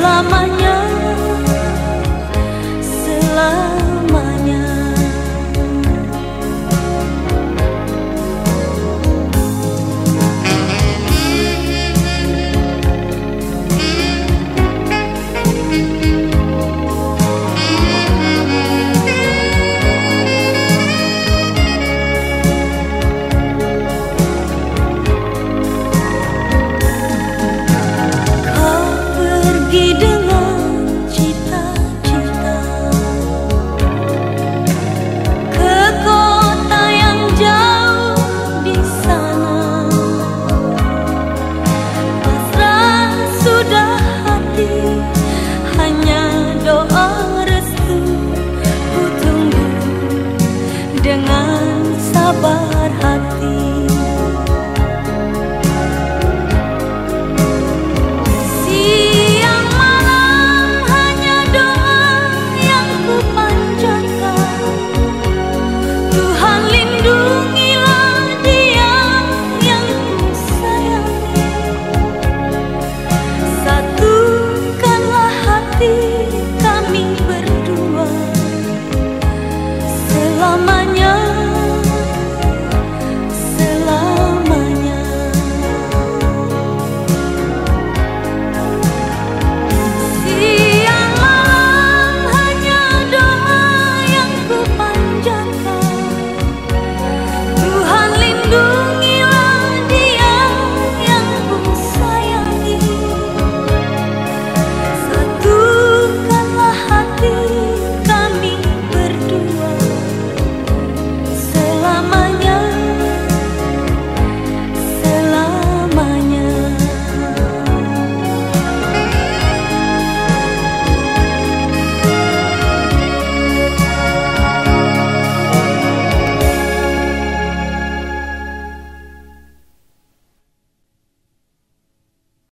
làm. mắt